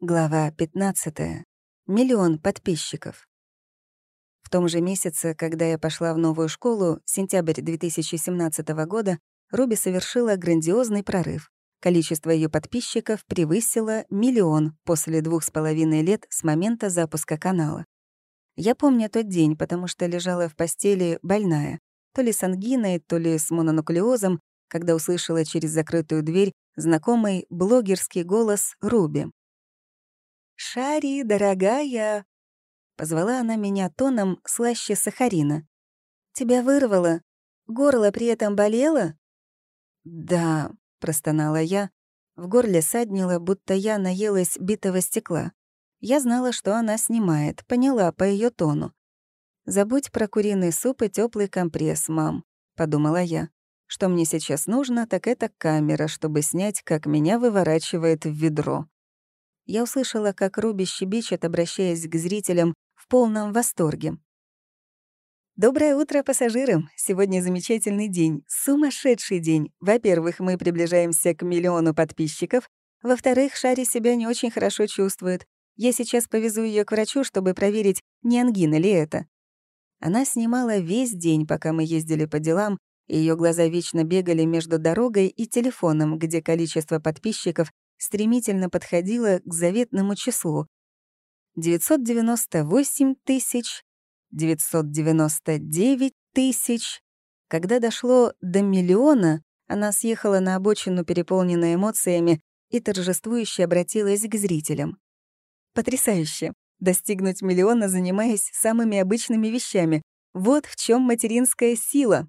Глава 15. Миллион подписчиков. В том же месяце, когда я пошла в новую школу, сентябрь 2017 года, Руби совершила грандиозный прорыв. Количество ее подписчиков превысило миллион после двух с половиной лет с момента запуска канала. Я помню тот день, потому что лежала в постели больная, то ли с ангиной, то ли с мононуклеозом, когда услышала через закрытую дверь знакомый блогерский голос Руби. «Шари, дорогая!» Позвала она меня тоном слаще сахарина. «Тебя вырвало? Горло при этом болело?» «Да», — простонала я. В горле саднило, будто я наелась битого стекла. Я знала, что она снимает, поняла по ее тону. «Забудь про куриный суп и теплый компресс, мам», — подумала я. «Что мне сейчас нужно, так это камера, чтобы снять, как меня выворачивает в ведро» я услышала, как Руби щебечет, обращаясь к зрителям в полном восторге. Доброе утро, пассажиры! Сегодня замечательный день, сумасшедший день. Во-первых, мы приближаемся к миллиону подписчиков. Во-вторых, Шари себя не очень хорошо чувствует. Я сейчас повезу ее к врачу, чтобы проверить, не ангина ли это. Она снимала весь день, пока мы ездили по делам, и ее глаза вечно бегали между дорогой и телефоном, где количество подписчиков стремительно подходила к заветному числу. 998 тысяч, 999 тысяч. Когда дошло до миллиона, она съехала на обочину, переполненная эмоциями, и торжествующе обратилась к зрителям. «Потрясающе! Достигнуть миллиона, занимаясь самыми обычными вещами. Вот в чем материнская сила!»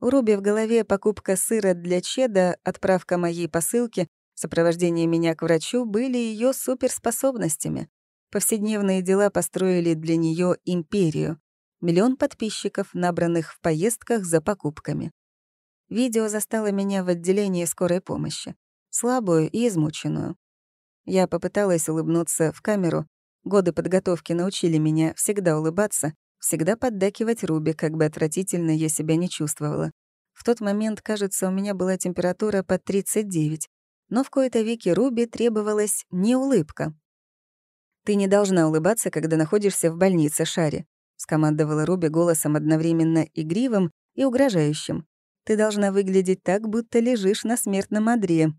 У Руби в голове покупка сыра для чеда, отправка моей посылки, Сопровождение меня к врачу были ее суперспособностями. Повседневные дела построили для нее империю. Миллион подписчиков, набранных в поездках за покупками. Видео застало меня в отделении скорой помощи. Слабую и измученную. Я попыталась улыбнуться в камеру. Годы подготовки научили меня всегда улыбаться, всегда поддакивать Руби, как бы отвратительно я себя не чувствовала. В тот момент, кажется, у меня была температура под 39, но в кои-то веки Руби требовалась не улыбка. «Ты не должна улыбаться, когда находишься в больнице, Шари», — скомандовала Руби голосом одновременно игривым и угрожающим. «Ты должна выглядеть так, будто лежишь на смертном одре».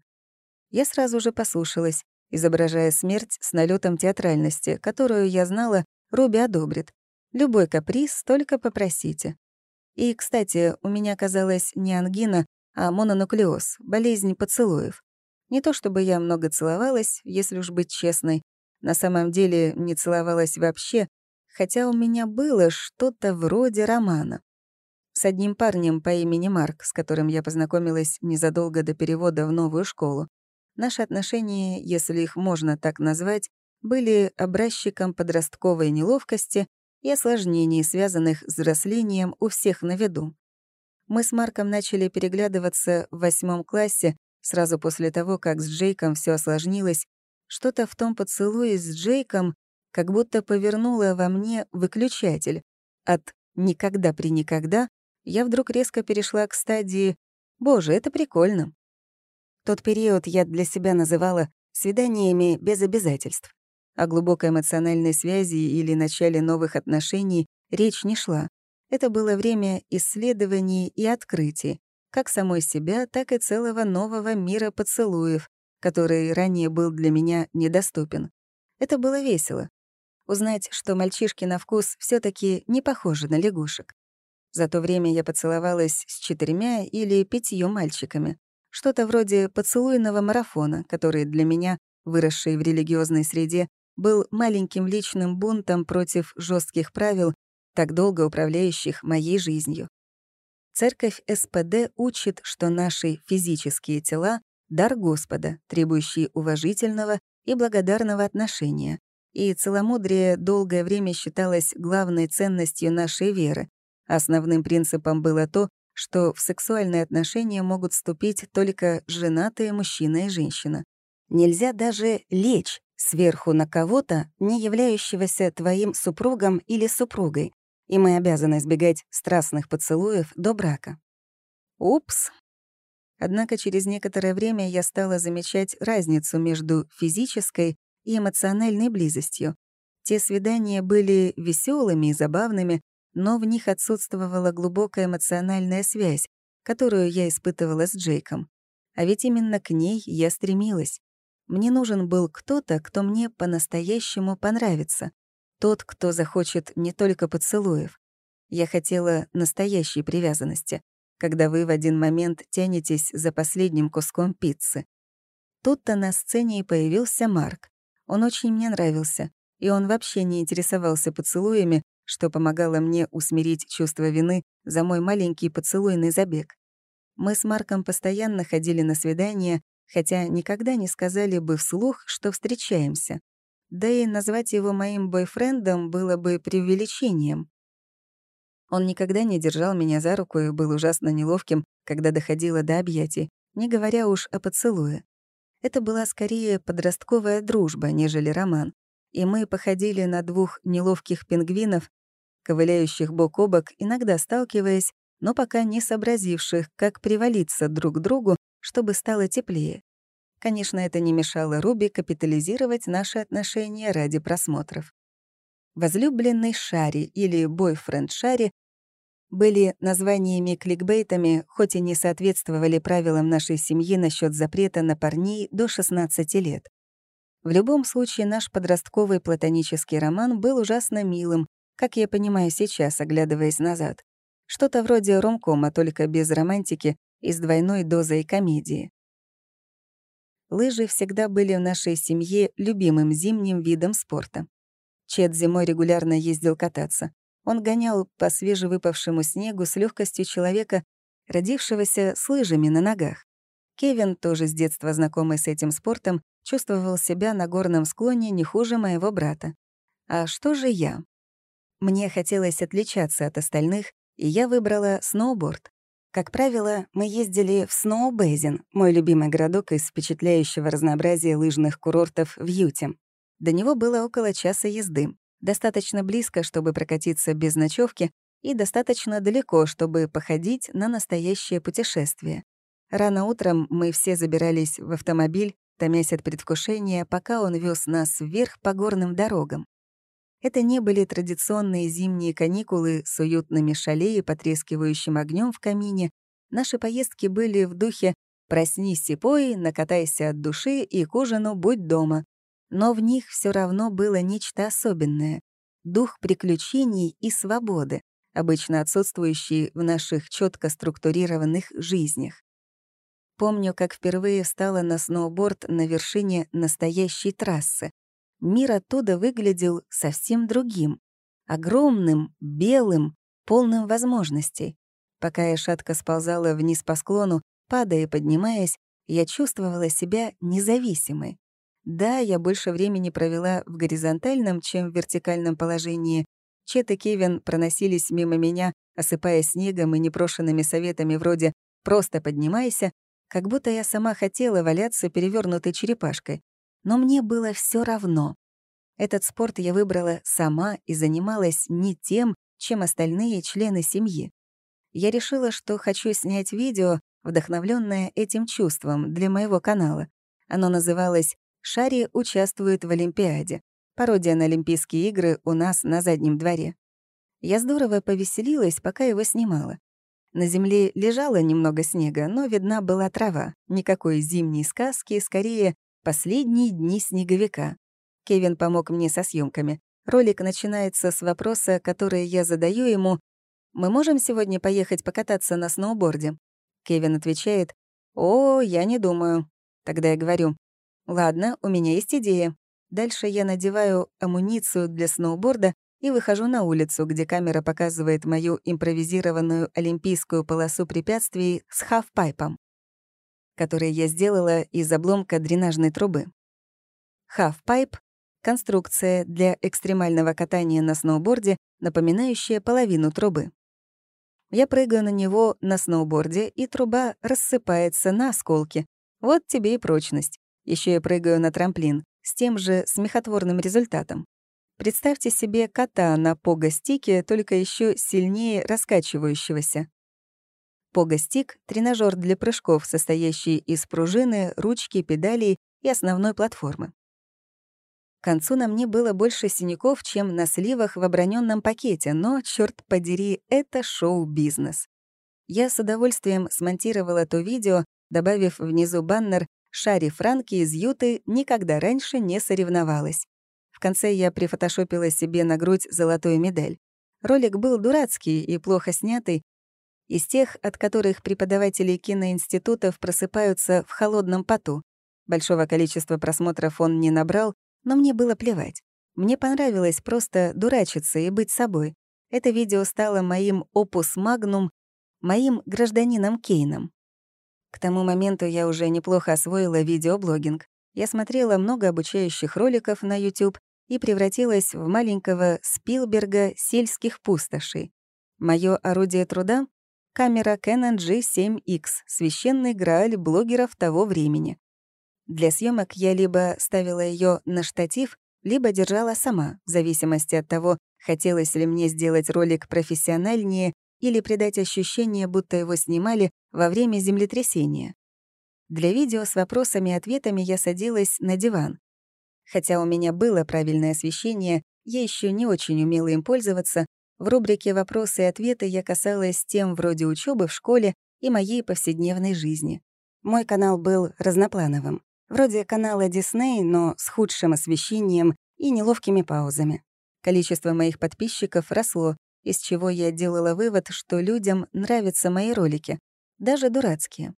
Я сразу же послушалась, изображая смерть с налетом театральности, которую, я знала, Руби одобрит. Любой каприз, только попросите. И, кстати, у меня оказалась не ангина, а мононуклеоз, болезнь поцелуев. Не то чтобы я много целовалась, если уж быть честной. На самом деле не целовалась вообще, хотя у меня было что-то вроде романа. С одним парнем по имени Марк, с которым я познакомилась незадолго до перевода в новую школу. Наши отношения, если их можно так назвать, были образчиком подростковой неловкости и осложнений, связанных с взрослением у всех на виду. Мы с Марком начали переглядываться в восьмом классе, Сразу после того, как с Джейком все осложнилось, что-то в том поцелуе с Джейком как будто повернуло во мне выключатель. От «никогда при никогда» я вдруг резко перешла к стадии «Боже, это прикольно». Тот период я для себя называла свиданиями без обязательств. О глубокой эмоциональной связи или начале новых отношений речь не шла. Это было время исследований и открытий, как самой себя, так и целого нового мира поцелуев, который ранее был для меня недоступен. Это было весело. Узнать, что мальчишки на вкус все таки не похожи на лягушек. За то время я поцеловалась с четырьмя или пятью мальчиками. Что-то вроде поцелуйного марафона, который для меня, выросший в религиозной среде, был маленьким личным бунтом против жестких правил, так долго управляющих моей жизнью. Церковь СПД учит, что наши физические тела — дар Господа, требующий уважительного и благодарного отношения. И целомудрие долгое время считалось главной ценностью нашей веры. Основным принципом было то, что в сексуальные отношения могут вступить только женатые мужчина и женщина. Нельзя даже лечь сверху на кого-то, не являющегося твоим супругом или супругой, и мы обязаны избегать страстных поцелуев до брака. Упс. Однако через некоторое время я стала замечать разницу между физической и эмоциональной близостью. Те свидания были веселыми и забавными, но в них отсутствовала глубокая эмоциональная связь, которую я испытывала с Джейком. А ведь именно к ней я стремилась. Мне нужен был кто-то, кто мне по-настоящему понравится. Тот, кто захочет не только поцелуев. Я хотела настоящей привязанности, когда вы в один момент тянетесь за последним куском пиццы. Тут-то на сцене и появился Марк. Он очень мне нравился, и он вообще не интересовался поцелуями, что помогало мне усмирить чувство вины за мой маленький поцелуйный забег. Мы с Марком постоянно ходили на свидания, хотя никогда не сказали бы вслух, что встречаемся. Да и назвать его моим бойфрендом было бы преувеличением. Он никогда не держал меня за руку и был ужасно неловким, когда доходило до объятий, не говоря уж о поцелуе. Это была скорее подростковая дружба, нежели роман, и мы походили на двух неловких пингвинов, ковыляющих бок о бок, иногда сталкиваясь, но пока не сообразивших, как привалиться друг к другу, чтобы стало теплее. Конечно, это не мешало Руби капитализировать наши отношения ради просмотров. Возлюбленный Шари или бойфренд Шари были названиями-кликбейтами, хоть и не соответствовали правилам нашей семьи насчет запрета на парней до 16 лет. В любом случае, наш подростковый платонический роман был ужасно милым, как я понимаю сейчас, оглядываясь назад. Что-то вроде ромкома, только без романтики и с двойной дозой комедии. Лыжи всегда были в нашей семье любимым зимним видом спорта. Чет зимой регулярно ездил кататься. Он гонял по свежевыпавшему снегу с легкостью человека, родившегося с лыжами на ногах. Кевин, тоже с детства знакомый с этим спортом, чувствовал себя на горном склоне не хуже моего брата. А что же я? Мне хотелось отличаться от остальных, и я выбрала сноуборд. Как правило, мы ездили в Сноубейзен, мой любимый городок из впечатляющего разнообразия лыжных курортов в Юте. До него было около часа езды, достаточно близко, чтобы прокатиться без ночевки, и достаточно далеко, чтобы походить на настоящее путешествие. Рано утром мы все забирались в автомобиль, томясь от предвкушения, пока он вез нас вверх по горным дорогам. Это не были традиционные зимние каникулы с уютными шале и потрескивающим огнем в камине. Наши поездки были в духе «проснись сипой, накатайся от души и к ужину будь дома». Но в них все равно было нечто особенное — дух приключений и свободы, обычно отсутствующий в наших четко структурированных жизнях. Помню, как впервые встала на сноуборд на вершине настоящей трассы мир оттуда выглядел совсем другим. Огромным, белым, полным возможностей. Пока я шатко сползала вниз по склону, падая и поднимаясь, я чувствовала себя независимой. Да, я больше времени провела в горизонтальном, чем в вертикальном положении. Чет и Кевин проносились мимо меня, осыпая снегом и непрошенными советами вроде «просто поднимайся», как будто я сама хотела валяться перевернутой черепашкой но мне было все равно. Этот спорт я выбрала сама и занималась не тем, чем остальные члены семьи. Я решила, что хочу снять видео, вдохновленное этим чувством, для моего канала. Оно называлось «Шари участвует в Олимпиаде», пародия на Олимпийские игры у нас на заднем дворе. Я здорово повеселилась, пока его снимала. На земле лежало немного снега, но видна была трава. Никакой зимней сказки, скорее, Последние дни снеговика. Кевин помог мне со съемками. Ролик начинается с вопроса, который я задаю ему «Мы можем сегодня поехать покататься на сноуборде?» Кевин отвечает «О, я не думаю». Тогда я говорю «Ладно, у меня есть идея». Дальше я надеваю амуницию для сноуборда и выхожу на улицу, где камера показывает мою импровизированную олимпийскую полосу препятствий с хафпайпом которые я сделала из обломка дренажной трубы. Half-pipe — конструкция для экстремального катания на сноуборде, напоминающая половину трубы. Я прыгаю на него на сноуборде, и труба рассыпается на осколки. Вот тебе и прочность. Еще я прыгаю на трамплин с тем же смехотворным результатом. Представьте себе кота на пого-стике, только еще сильнее раскачивающегося. Погостик — тренажер для прыжков, состоящий из пружины, ручки, педалей и основной платформы. К концу на мне было больше синяков, чем на сливах в оброненном пакете, но, черт подери, это шоу-бизнес. Я с удовольствием смонтировала то видео, добавив внизу баннер «Шари Франки из Юты никогда раньше не соревновалась». В конце я прифотошопила себе на грудь золотую медаль. Ролик был дурацкий и плохо снятый, из тех, от которых преподаватели киноинститутов просыпаются в холодном поту. Большого количества просмотров он не набрал, но мне было плевать. Мне понравилось просто дурачиться и быть собой. Это видео стало моим опус магнум, моим гражданином Кейном. К тому моменту я уже неплохо освоила видеоблогинг. Я смотрела много обучающих роликов на YouTube и превратилась в маленького Спилберга сельских пустошей. Мое орудие труда — камера Canon G7X, священный грааль блогеров того времени. Для съемок я либо ставила ее на штатив, либо держала сама, в зависимости от того, хотелось ли мне сделать ролик профессиональнее или придать ощущение, будто его снимали во время землетрясения. Для видео с вопросами и ответами я садилась на диван. Хотя у меня было правильное освещение, я еще не очень умела им пользоваться. В рубрике «Вопросы и ответы» я касалась тем вроде учебы в школе и моей повседневной жизни. Мой канал был разноплановым. Вроде канала Дисней, но с худшим освещением и неловкими паузами. Количество моих подписчиков росло, из чего я делала вывод, что людям нравятся мои ролики, даже дурацкие.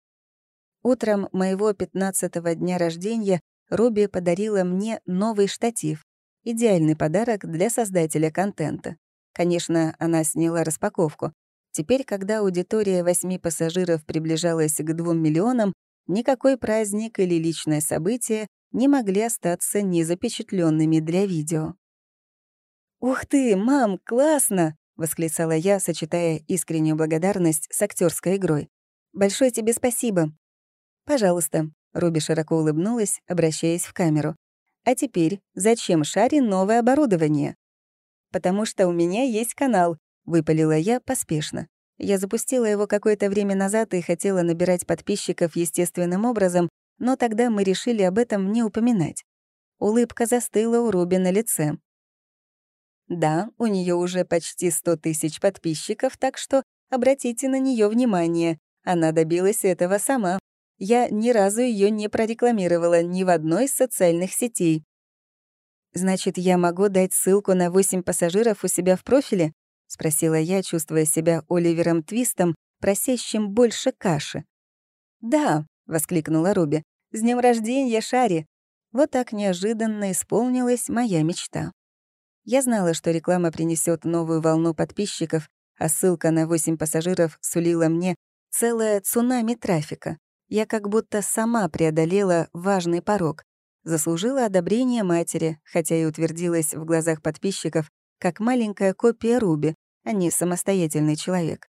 Утром моего 15-го дня рождения Руби подарила мне новый штатив. Идеальный подарок для создателя контента. Конечно, она сняла распаковку. Теперь, когда аудитория восьми пассажиров приближалась к двум миллионам, Никакой праздник или личное событие не могли остаться незапечатленными для видео. «Ух ты, мам, классно!» — восклицала я, сочетая искреннюю благодарность с актерской игрой. «Большое тебе спасибо!» «Пожалуйста», — Руби широко улыбнулась, обращаясь в камеру. «А теперь, зачем Шаре новое оборудование?» «Потому что у меня есть канал», — выпалила я поспешно. Я запустила его какое-то время назад и хотела набирать подписчиков естественным образом, но тогда мы решили об этом не упоминать. Улыбка застыла у Руби на лице. Да, у нее уже почти 100 тысяч подписчиков, так что обратите на нее внимание. Она добилась этого сама. Я ни разу ее не прорекламировала ни в одной из социальных сетей. Значит, я могу дать ссылку на 8 пассажиров у себя в профиле? — спросила я, чувствуя себя Оливером Твистом, просящим больше каши. «Да», — воскликнула Руби, — «с днем рождения, Шари!» Вот так неожиданно исполнилась моя мечта. Я знала, что реклама принесет новую волну подписчиков, а ссылка на восемь пассажиров сулила мне целое цунами трафика. Я как будто сама преодолела важный порог. Заслужила одобрение матери, хотя и утвердилась в глазах подписчиков как маленькая копия Руби, а не самостоятельный человек.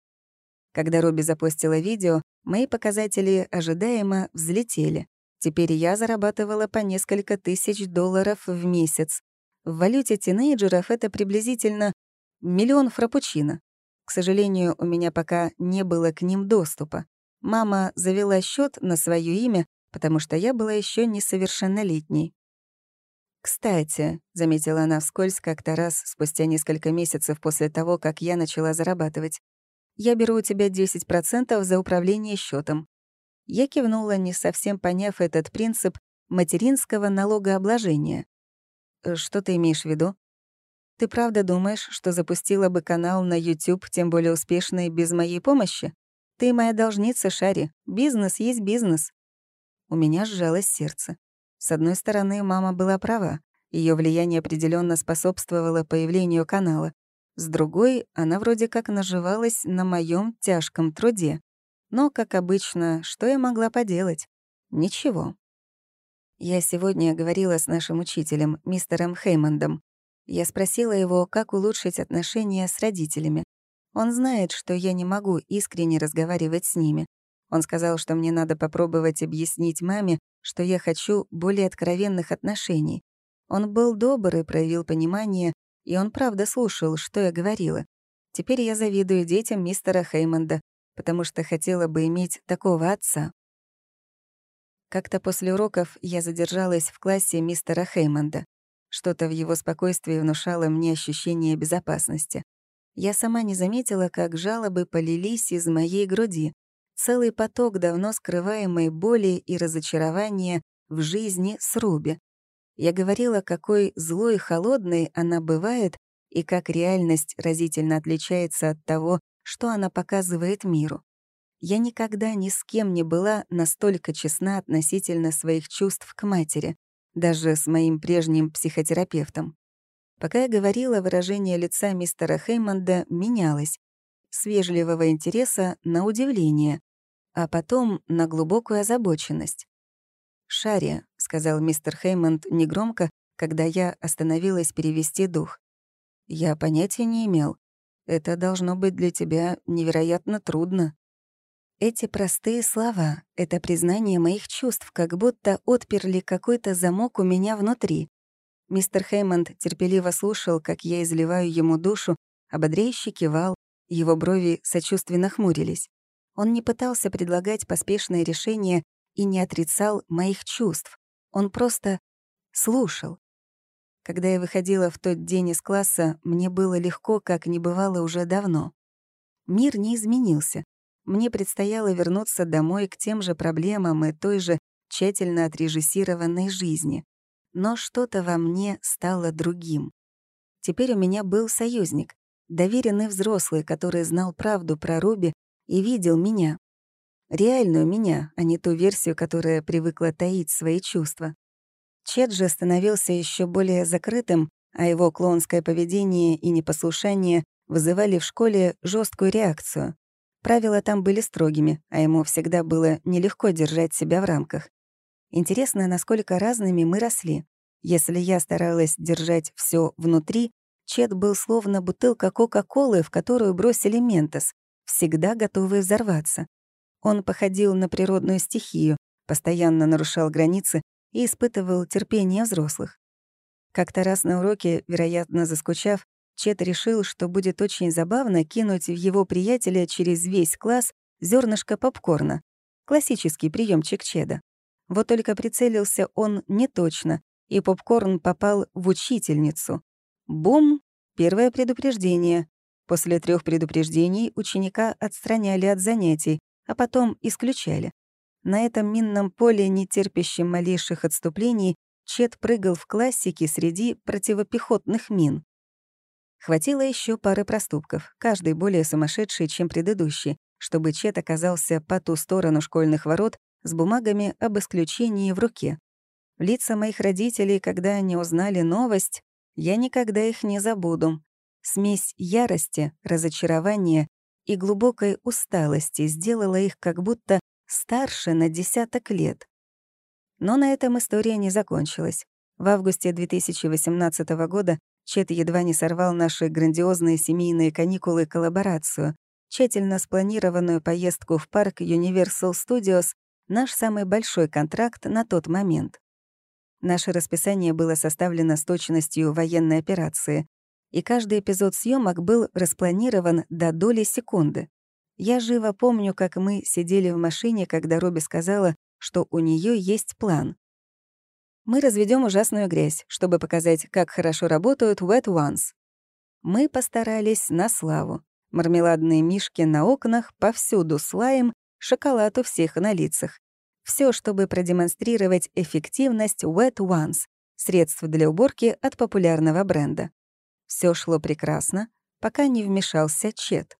Когда Руби запостила видео, мои показатели ожидаемо взлетели. Теперь я зарабатывала по несколько тысяч долларов в месяц. В валюте тинейджеров это приблизительно миллион фрапучино. К сожалению, у меня пока не было к ним доступа. Мама завела счет на свое имя, потому что я была еще несовершеннолетней. «Кстати», — заметила она вскользь как-то раз спустя несколько месяцев после того, как я начала зарабатывать, «я беру у тебя 10% за управление счетом. Я кивнула, не совсем поняв этот принцип материнского налогообложения. «Э, «Что ты имеешь в виду?» «Ты правда думаешь, что запустила бы канал на YouTube, тем более успешный, без моей помощи? Ты моя должница, Шари. Бизнес есть бизнес». У меня сжалось сердце. С одной стороны, мама была права. Ее влияние определенно способствовало появлению канала. С другой, она вроде как наживалась на моем тяжком труде. Но, как обычно, что я могла поделать? Ничего. Я сегодня говорила с нашим учителем, мистером Хеймондом. Я спросила его, как улучшить отношения с родителями. Он знает, что я не могу искренне разговаривать с ними. Он сказал, что мне надо попробовать объяснить маме, что я хочу более откровенных отношений. Он был добр и проявил понимание, и он правда слушал, что я говорила. Теперь я завидую детям мистера Хеймонда, потому что хотела бы иметь такого отца. Как-то после уроков я задержалась в классе мистера Хеймонда. Что-то в его спокойствии внушало мне ощущение безопасности. Я сама не заметила, как жалобы полились из моей груди. Целый поток давно скрываемой боли и разочарования в жизни с Руби. Я говорила, какой злой и холодной она бывает, и как реальность разительно отличается от того, что она показывает миру. Я никогда ни с кем не была настолько честна относительно своих чувств к матери, даже с моим прежним психотерапевтом. Пока я говорила, выражение лица мистера Хеймонда менялось с вежливого интереса на удивление, а потом на глубокую озабоченность. «Шарри», — сказал мистер Хеймонд негромко, когда я остановилась перевести дух. «Я понятия не имел. Это должно быть для тебя невероятно трудно». Эти простые слова, это признание моих чувств, как будто отперли какой-то замок у меня внутри. Мистер Хеймонд терпеливо слушал, как я изливаю ему душу, ободряюще кивал, его брови сочувственно хмурились. Он не пытался предлагать поспешные решения и не отрицал моих чувств. Он просто слушал. Когда я выходила в тот день из класса, мне было легко, как не бывало уже давно. Мир не изменился, мне предстояло вернуться домой к тем же проблемам и той же тщательно отрежиссированной жизни. Но что-то во мне стало другим. Теперь у меня был союзник, доверенный взрослый, который знал правду про Руби и видел меня. Реальную меня, а не ту версию, которая привыкла таить свои чувства. Чет же становился еще более закрытым, а его клоунское поведение и непослушание вызывали в школе жесткую реакцию. Правила там были строгими, а ему всегда было нелегко держать себя в рамках. Интересно, насколько разными мы росли. Если я старалась держать все внутри, Чет был словно бутылка Кока-Колы, в которую бросили ментос, всегда готовый взорваться. Он походил на природную стихию, постоянно нарушал границы и испытывал терпение взрослых. Как-то раз на уроке, вероятно, заскучав, Чет решил, что будет очень забавно кинуть в его приятеля через весь класс зернышко попкорна. Классический приемчик Чеда. Вот только прицелился он не точно, и попкорн попал в учительницу. Бум! Первое предупреждение. После трех предупреждений ученика отстраняли от занятий, а потом исключали. На этом минном поле, не терпящем малейших отступлений, Чет прыгал в классике среди противопехотных мин. Хватило еще пары проступков, каждый более сумасшедший, чем предыдущий, чтобы Чет оказался по ту сторону школьных ворот с бумагами об исключении в руке. Лица моих родителей, когда они узнали новость, я никогда их не забуду. Смесь ярости, разочарования и глубокой усталости сделала их как будто старше на десяток лет. Но на этом история не закончилась. В августе 2018 года Чет едва не сорвал наши грандиозные семейные каникулы коллаборацию, тщательно спланированную поездку в парк Universal Studios, наш самый большой контракт на тот момент. Наше расписание было составлено с точностью военной операции, и каждый эпизод съемок был распланирован до доли секунды. Я живо помню, как мы сидели в машине, когда Робби сказала, что у нее есть план мы разведем ужасную грязь, чтобы показать, как хорошо работают Wet Ones. Мы постарались на славу. Мармеладные мишки на окнах, повсюду слаем, шоколад у всех на лицах. Все, чтобы продемонстрировать эффективность Wet Ones, средств для уборки от популярного бренда. Все шло прекрасно, пока не вмешался Чет.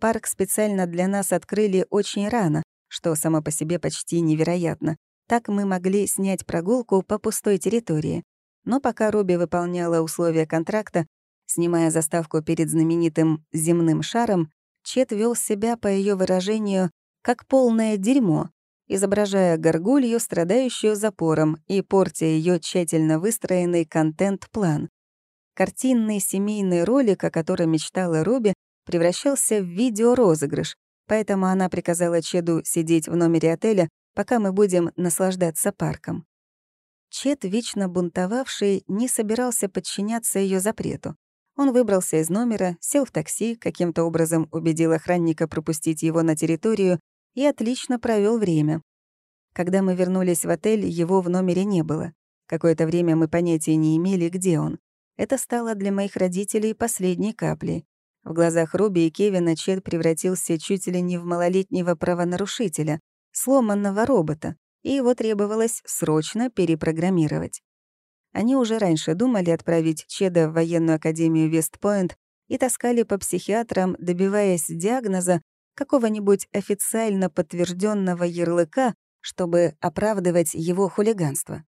Парк специально для нас открыли очень рано, что само по себе почти невероятно, так мы могли снять прогулку по пустой территории. Но пока Руби выполняла условия контракта, снимая заставку перед знаменитым «земным шаром», Чет вел себя, по ее выражению, как полное дерьмо, изображая горгулью, страдающую запором, и портя ее тщательно выстроенный контент-план. Картинный семейный ролик, о котором мечтала Руби, превращался в видеорозыгрыш, поэтому она приказала Чеду сидеть в номере отеля, пока мы будем наслаждаться парком. Чет, вечно бунтовавший, не собирался подчиняться ее запрету. Он выбрался из номера, сел в такси, каким-то образом убедил охранника пропустить его на территорию и отлично провел время. Когда мы вернулись в отель, его в номере не было. Какое-то время мы понятия не имели, где он. Это стало для моих родителей последней каплей. В глазах Руби и Кевина Чет превратился чуть ли не в малолетнего правонарушителя, сломанного робота, и его требовалось срочно перепрограммировать. Они уже раньше думали отправить Чеда в военную академию Вестпойнт и таскали по психиатрам, добиваясь диагноза какого-нибудь официально подтвержденного ярлыка, чтобы оправдывать его хулиганство.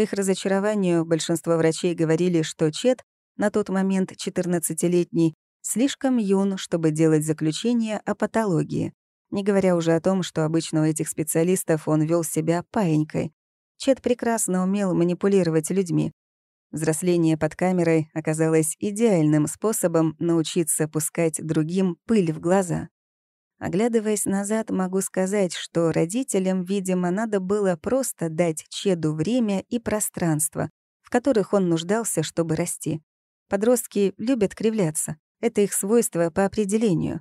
Их разочарованию большинство врачей говорили, что Чед, на тот момент 14-летний, слишком юн, чтобы делать заключение о патологии, не говоря уже о том, что обычно у этих специалистов он вел себя паенькой. Чет прекрасно умел манипулировать людьми. Взросление под камерой оказалось идеальным способом научиться пускать другим пыль в глаза. Оглядываясь назад, могу сказать, что родителям, видимо, надо было просто дать Чеду время и пространство, в которых он нуждался, чтобы расти. Подростки любят кривляться. Это их свойство по определению.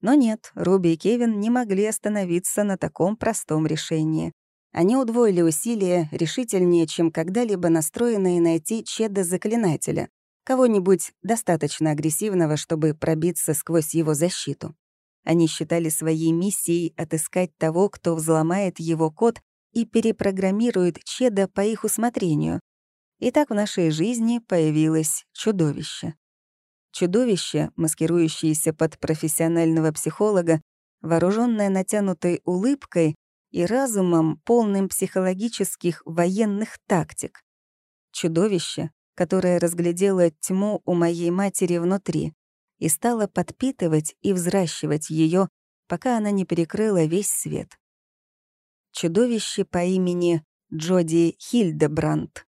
Но нет, Руби и Кевин не могли остановиться на таком простом решении. Они удвоили усилия, решительнее, чем когда-либо настроенные найти Чеда-заклинателя, кого-нибудь достаточно агрессивного, чтобы пробиться сквозь его защиту. Они считали своей миссией отыскать того, кто взломает его код и перепрограммирует Чеда по их усмотрению. И так в нашей жизни появилось чудовище. Чудовище, маскирующееся под профессионального психолога, вооруженное натянутой улыбкой и разумом, полным психологических военных тактик. Чудовище, которое разглядело тьму у моей матери внутри и стало подпитывать и взращивать ее, пока она не перекрыла весь свет. Чудовище по имени Джоди Хильдебрандт.